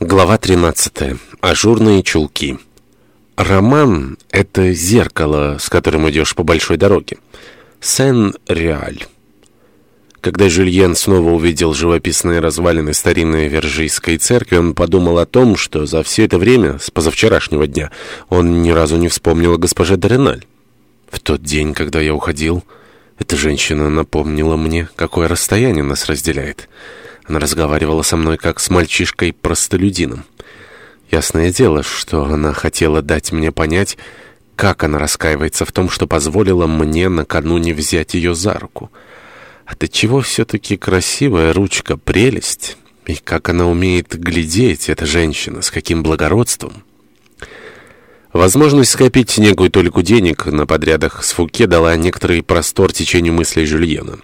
Глава 13. Ажурные чулки. Роман — это зеркало, с которым идешь по большой дороге. Сен-Реаль. Когда Жюльен снова увидел живописные развалины старинной Вержийской церкви, он подумал о том, что за все это время, с позавчерашнего дня, он ни разу не вспомнил о госпоже Дореналь. В тот день, когда я уходил, эта женщина напомнила мне, какое расстояние нас разделяет — она разговаривала со мной как с мальчишкой-простолюдином. Ясное дело, что она хотела дать мне понять, как она раскаивается в том, что позволила мне накануне взять ее за руку. А до чего все-таки красивая ручка, прелесть? И как она умеет глядеть, эта женщина, с каким благородством? Возможность скопить некую толику денег на подрядах с Фуке дала некоторый простор течению мыслей Жюльена.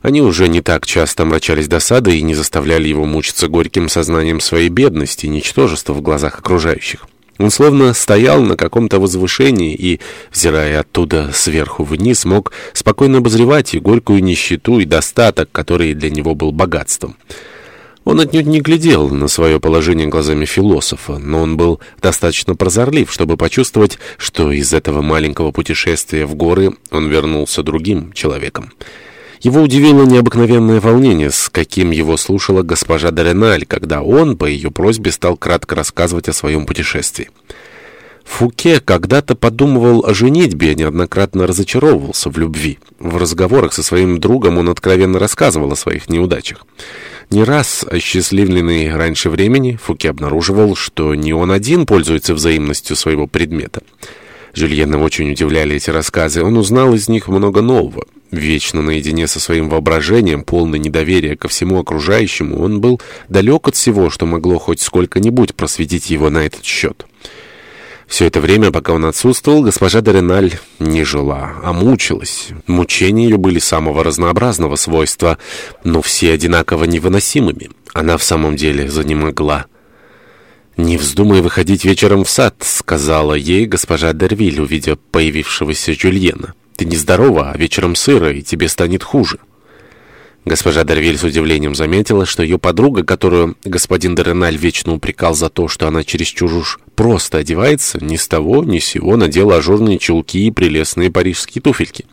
Они уже не так часто мрачались досадой и не заставляли его мучиться горьким сознанием своей бедности и ничтожества в глазах окружающих. Он словно стоял на каком-то возвышении и, взирая оттуда сверху вниз, мог спокойно обозревать и горькую нищету, и достаток, который для него был богатством. Он отнюдь не глядел на свое положение глазами философа, но он был достаточно прозорлив, чтобы почувствовать, что из этого маленького путешествия в горы он вернулся другим человеком. Его удивило необыкновенное волнение, с каким его слушала госпожа Дореналь, когда он, по ее просьбе, стал кратко рассказывать о своем путешествии. Фуке когда-то подумывал о женитьбе, неоднократно разочаровывался в любви. В разговорах со своим другом он откровенно рассказывал о своих неудачах. Не раз, осчастливленный раньше времени, Фуке обнаруживал, что не он один пользуется взаимностью своего предмета. Жюльена очень удивляли эти рассказы. Он узнал из них много нового. Вечно наедине со своим воображением, полный недоверия ко всему окружающему, он был далек от всего, что могло хоть сколько-нибудь просветить его на этот счет. Все это время, пока он отсутствовал, госпожа Дореналь не жила, а мучилась. Мучения ее были самого разнообразного свойства, но все одинаково невыносимыми. Она в самом деле занемогла. «Не вздумай выходить вечером в сад», — сказала ей госпожа Дервиль, увидев появившегося Жюльена. «Ты нездорова, а вечером сыро, и тебе станет хуже». Госпожа Дервиль с удивлением заметила, что ее подруга, которую господин Дереналь вечно упрекал за то, что она чересчур уж просто одевается, ни с того ни с сего надела ажурные чулки и прелестные парижские туфельки.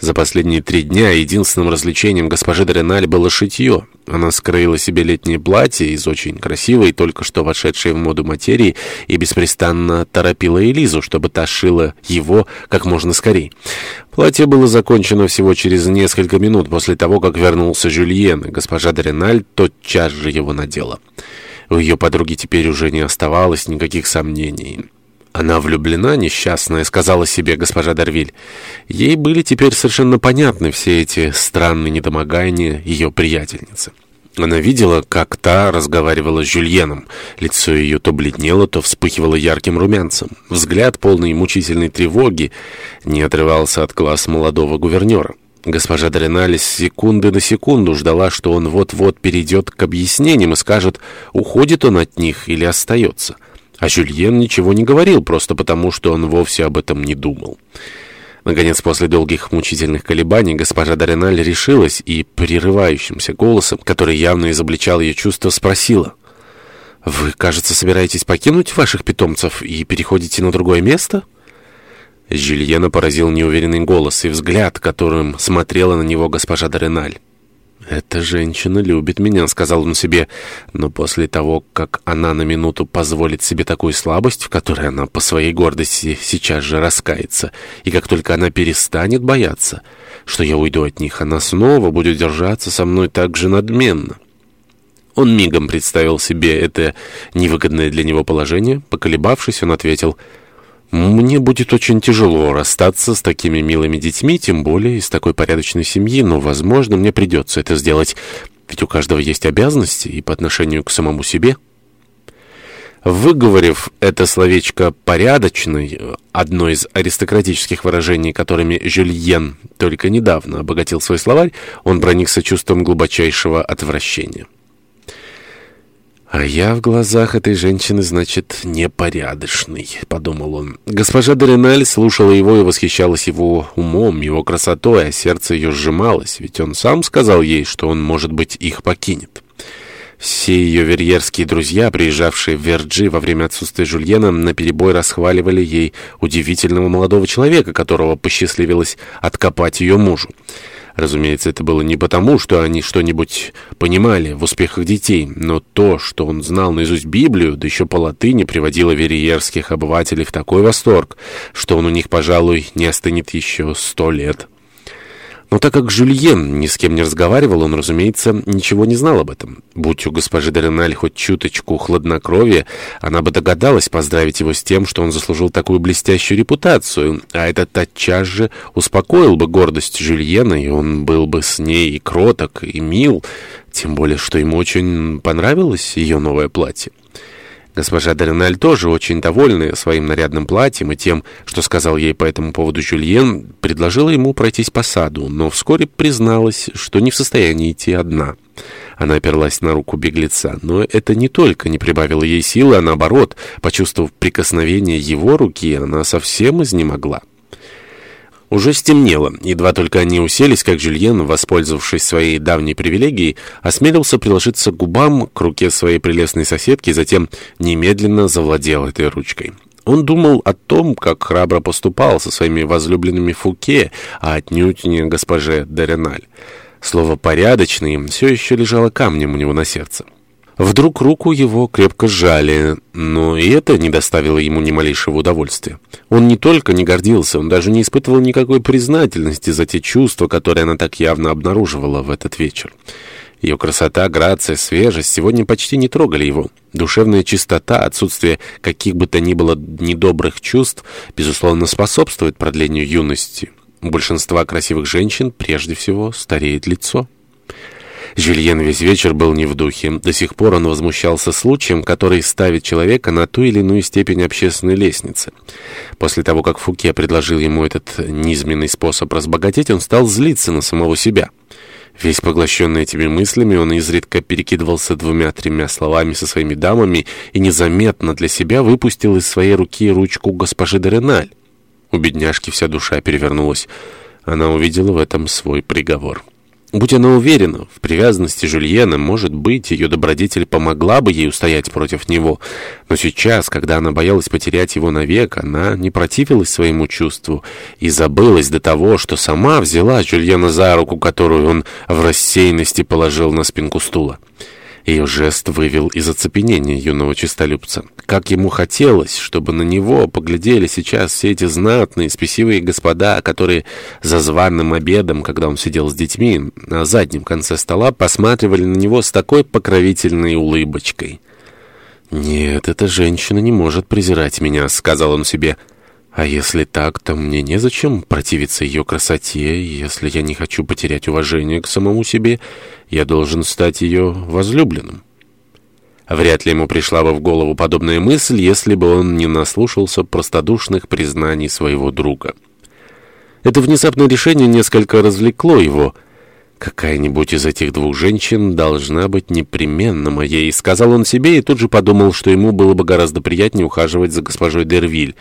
За последние три дня единственным развлечением госпожи Дреналь было шитье. Она скроила себе летнее платье из очень красивой, только что вошедшей в моду материи, и беспрестанно торопила Элизу, чтобы та шила его как можно скорее. Платье было закончено всего через несколько минут после того, как вернулся Жюльен, и госпожа Дреналь тотчас же его надела. У ее подруги теперь уже не оставалось никаких сомнений. «Она влюблена, несчастная», — сказала себе госпожа Дарвиль. Ей были теперь совершенно понятны все эти странные недомогания ее приятельницы. Она видела, как та разговаривала с Жюльеном. Лицо ее то бледнело, то вспыхивало ярким румянцем. Взгляд, полный мучительной тревоги, не отрывался от глаз молодого гувернера. Госпожа Дреналь с секунды на секунду ждала, что он вот-вот перейдет к объяснениям и скажет, уходит он от них или остается. А Жюльен ничего не говорил, просто потому, что он вовсе об этом не думал. Наконец, после долгих мучительных колебаний, госпожа Дореналь решилась и прерывающимся голосом, который явно изобличал ее чувства, спросила. «Вы, кажется, собираетесь покинуть ваших питомцев и переходите на другое место?» Жюльена поразил неуверенный голос и взгляд, которым смотрела на него госпожа Дореналь. «Эта женщина любит меня», — сказал он себе. Но после того, как она на минуту позволит себе такую слабость, в которой она по своей гордости сейчас же раскается, и как только она перестанет бояться, что я уйду от них, она снова будет держаться со мной так же надменно. Он мигом представил себе это невыгодное для него положение. Поколебавшись, он ответил — мне будет очень тяжело расстаться с такими милыми детьми, тем более из такой порядочной семьи, но, возможно, мне придется это сделать, ведь у каждого есть обязанности и по отношению к самому себе. Выговорив это словечко «порядочный», одно из аристократических выражений, которыми Жюльен только недавно обогатил свой словарь, он проникся чувством глубочайшего отвращения. «А я в глазах этой женщины, значит, непорядочный», — подумал он. Госпожа Дореналь слушала его и восхищалась его умом, его красотой, а сердце ее сжималось, ведь он сам сказал ей, что он, может быть, их покинет. Все ее верьерские друзья, приезжавшие в Верджи во время отсутствия Жульена, наперебой расхваливали ей удивительного молодого человека, которого посчастливилось откопать ее мужу. Разумеется, это было не потому, что они что-нибудь понимали в успехах детей, но то, что он знал наизусть Библию, да еще по латыни, приводило вериерских обывателей в такой восторг, что он у них, пожалуй, не остынет еще сто лет. Но так как Жюльен ни с кем не разговаривал, он, разумеется, ничего не знал об этом. Будь у госпожи Дореналь хоть чуточку хладнокровия, она бы догадалась поздравить его с тем, что он заслужил такую блестящую репутацию, а это тотчас же успокоил бы гордость Жюльена, и он был бы с ней и кроток, и мил, тем более, что ему очень понравилось ее новое платье. Госпожа Дереналь тоже очень довольная своим нарядным платьем и тем, что сказал ей по этому поводу Жюльен, предложила ему пройтись по саду, но вскоре призналась, что не в состоянии идти одна. Она оперлась на руку беглеца, но это не только не прибавило ей силы, а наоборот, почувствовав прикосновение его руки, она совсем изнемогла. Уже стемнело. Едва только они уселись, как Жюльен, воспользовавшись своей давней привилегией, осмелился приложиться к губам, к руке своей прелестной соседки, затем немедленно завладел этой ручкой. Он думал о том, как храбро поступал со своими возлюбленными Фуке, а отнюдь не госпоже Дереналь. Слово «порядочный» все еще лежало камнем у него на сердце. Вдруг руку его крепко сжали, но и это не доставило ему ни малейшего удовольствия. Он не только не гордился, он даже не испытывал никакой признательности за те чувства, которые она так явно обнаруживала в этот вечер. Ее красота, грация, свежесть сегодня почти не трогали его. Душевная чистота, отсутствие каких бы то ни было недобрых чувств, безусловно, способствует продлению юности. У большинства красивых женщин прежде всего стареет лицо. Жюльен весь вечер был не в духе. До сих пор он возмущался случаем, который ставит человека на ту или иную степень общественной лестницы. После того, как Фуке предложил ему этот низменный способ разбогатеть, он стал злиться на самого себя. Весь поглощенный этими мыслями, он изредка перекидывался двумя-тремя словами со своими дамами и незаметно для себя выпустил из своей руки ручку госпожи Дереналь. У бедняжки вся душа перевернулась. Она увидела в этом свой приговор. Будь она уверена в привязанности Жюльена, может быть, ее добродетель помогла бы ей устоять против него. Но сейчас, когда она боялась потерять его навек, она не противилась своему чувству и забылась до того, что сама взяла Жюльена за руку, которую он в рассеянности положил на спинку стула. Ее жест вывел из оцепенения юного честолюбца. Как ему хотелось, чтобы на него поглядели сейчас все эти знатные, спесивые господа, которые за званым обедом, когда он сидел с детьми, на заднем конце стола, посматривали на него с такой покровительной улыбочкой. «Нет, эта женщина не может презирать меня», — сказал он себе. А если так, то мне незачем противиться ее красоте, если я не хочу потерять уважение к самому себе, я должен стать ее возлюбленным. Вряд ли ему пришла бы в голову подобная мысль, если бы он не наслушался простодушных признаний своего друга. Это внезапное решение несколько развлекло его. «Какая-нибудь из этих двух женщин должна быть непременно моей», — сказал он себе и тут же подумал, что ему было бы гораздо приятнее ухаживать за госпожой Дервиль.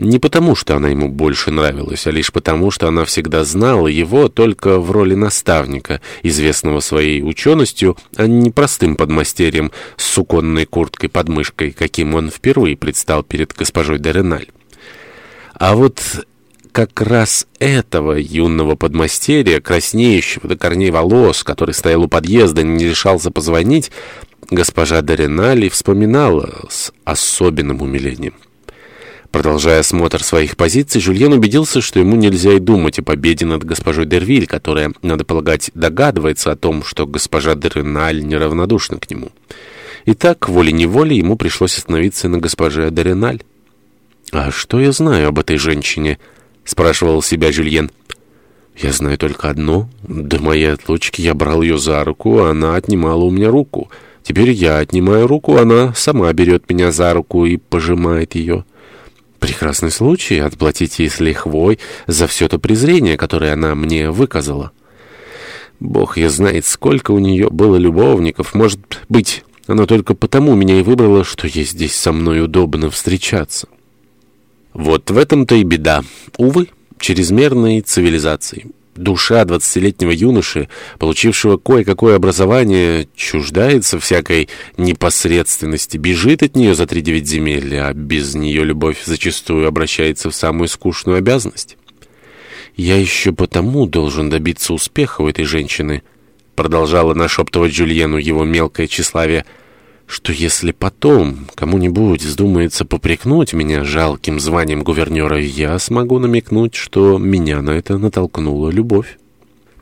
Не потому, что она ему больше нравилась, а лишь потому, что она всегда знала его только в роли наставника, известного своей ученостью, а не простым подмастерьем с суконной курткой под мышкой, каким он впервые предстал перед госпожой Дереналь. А вот как раз этого юного подмастерья, краснеющего до корней волос, который стоял у подъезда и не решался позвонить, госпожа Доринали вспоминала с особенным умилением. Продолжая осмотр своих позиций, Жюльен убедился, что ему нельзя и думать о победе над госпожой Дервиль, которая, надо полагать, догадывается о том, что госпожа Дереналь неравнодушна к нему. Итак, волей-неволей ему пришлось остановиться на госпоже Дереналь. «А что я знаю об этой женщине?» — спрашивал себя Жюльен. «Я знаю только одно. До моей отлучки я брал ее за руку, а она отнимала у меня руку. Теперь я отнимаю руку, она сама берет меня за руку и пожимает ее». Прекрасный случай отплатить ей с лихвой за все то презрение, которое она мне выказала. Бог я знает, сколько у нее было любовников. Может быть, она только потому меня и выбрала, что ей здесь со мной удобно встречаться. Вот в этом-то и беда. Увы, чрезмерной цивилизации. Душа двадцатилетнего юноши, получившего кое-какое образование, чуждается всякой непосредственности, бежит от нее за три девять земель, а без нее любовь зачастую обращается в самую скучную обязанность. «Я еще потому должен добиться успеха у этой женщины», продолжала нашептывать Джульену его мелкое тщеславие, что если потом кому-нибудь вздумается попрекнуть меня жалким званием гувернера, я смогу намекнуть, что меня на это натолкнула любовь.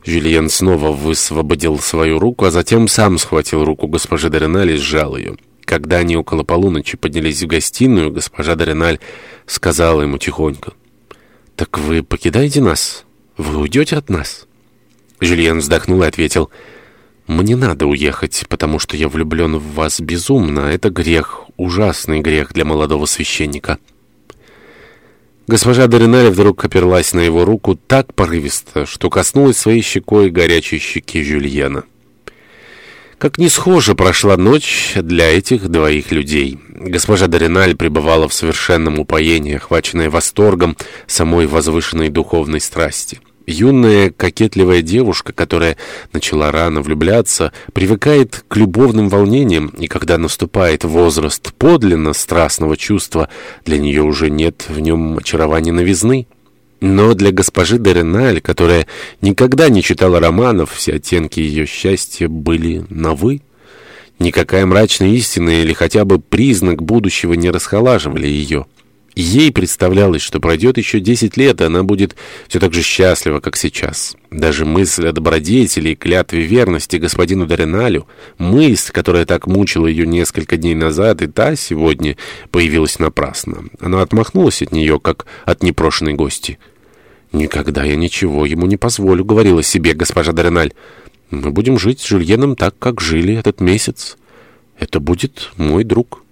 Жюльен снова высвободил свою руку, а затем сам схватил руку госпожи Дореналь и сжал ее. Когда они около полуночи поднялись в гостиную, госпожа Дореналь сказала ему тихонько, «Так вы покидаете нас? Вы уйдете от нас?» Жюльен вздохнул и ответил, — мне надо уехать, потому что я влюблен в вас безумно. Это грех, ужасный грех для молодого священника». Госпожа Дориналя вдруг оперлась на его руку так порывисто, что коснулась своей щекой горячей щеки Жюльена. Как не схоже прошла ночь для этих двоих людей. Госпожа Дориналь пребывала в совершенном упоении, охваченная восторгом самой возвышенной духовной страсти. Юная, кокетливая девушка, которая начала рано влюбляться, привыкает к любовным волнениям, и когда наступает возраст подлинно страстного чувства, для нее уже нет в нем очарования новизны. Но для госпожи Дереналь, которая никогда не читала романов, все оттенки ее счастья были новы. Никакая мрачная истина или хотя бы признак будущего не расхолаживали ее. Ей представлялось, что пройдет еще десять лет, и она будет все так же счастлива, как сейчас. Даже мысль о добродетели и клятве верности господину Дореналю, мысль, которая так мучила ее несколько дней назад, и та сегодня появилась напрасно. Она отмахнулась от нее, как от непрошенной гости. «Никогда я ничего ему не позволю», — говорила себе госпожа Дореналь. «Мы будем жить с Жюльеном так, как жили этот месяц. Это будет мой друг».